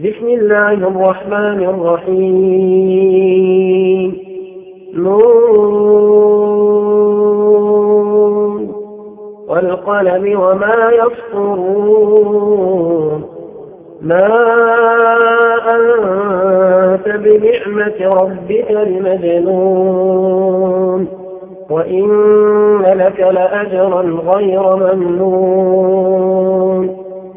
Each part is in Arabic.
بسم الله الرحمن الرحيم. نون. والقلم وما يسطرون ما أنت بنعمة ربك لمجنون وإن لك لأجرا غير ممنون.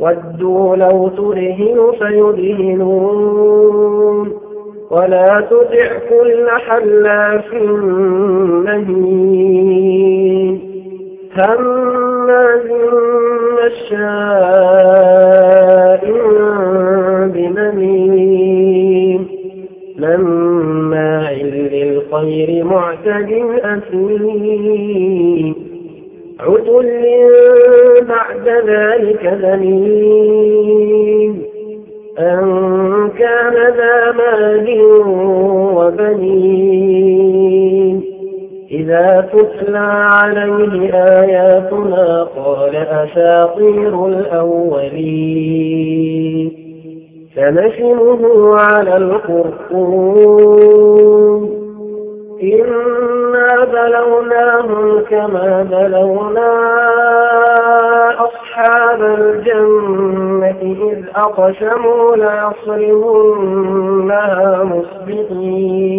ودوا لو ترهن فيدهنون. ولا تطع كل حلاف مهين. هماز مشاء بنميم لما للخير معتد أثيم. عتل بعد ذلك ذنيم أن كان ذا مال وبنين. إذا تتلى عليه آياتنا قال أساطير الأولين. سنشمه على الخرطوم إنا بلوناهم كما بلونا أصحاب الجنة إذ أقسموا ليصرمنها مصبحين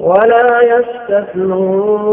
ولا يستثنون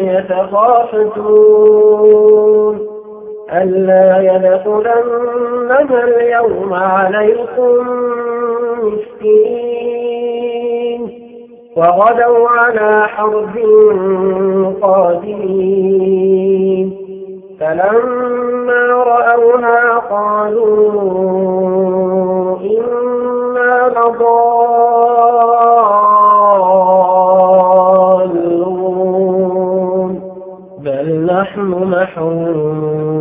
يتخافتون. ألا يدخلنها اليوم عليكم مسكين. وغدوا على حرب قادمين فلما رأوها قالوا إنا لضالون نحن محرومون.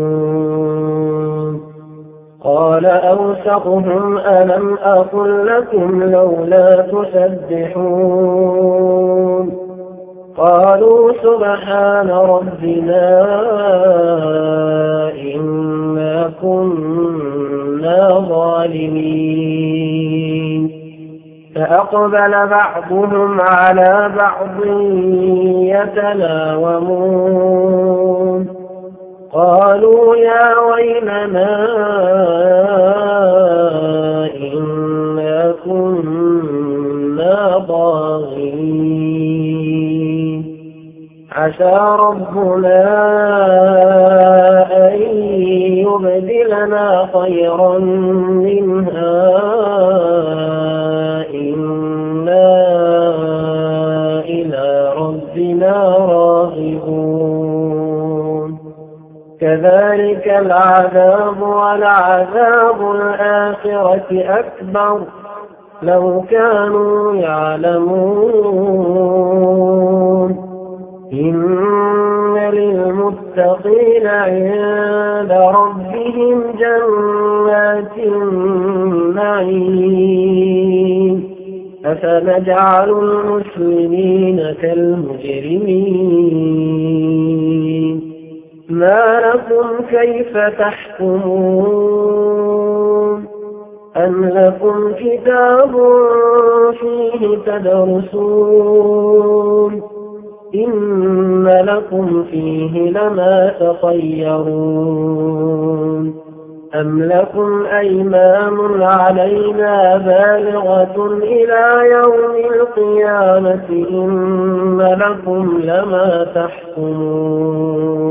قال أوسطهم ألم أقل لكم لولا تسبحون. قالوا سبحان ربنا إنا كنا ظالمين. فأقبل بعضهم على بعض يتلاومون. قالوا يا ويلنا إنا كنا ضاغين. عسى ربنا أن يبدلنا خيرا منها. كذلك العذاب ولعذاب الآخرة أكبر. لو كانوا يعلمون. إن للمتقين عند ربهم جنات النعيم. أفنجعل المسلمين كالمجرمين. ما لكم كيف تحكمون أم لكم كتاب فيه تدرسون إن لكم فيه لما تطيرون أم لكم أيمان علينا بالغة إلى يوم القيامة إن لكم لما تحكمون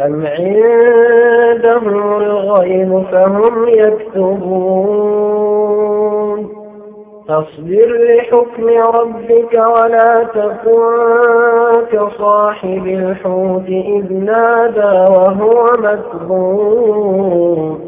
أم عندهم الغيب فهم يكتبون فاصبر لحكم ربك ولا تكن كصاحب الحوت إذ نادى وهو مكذوب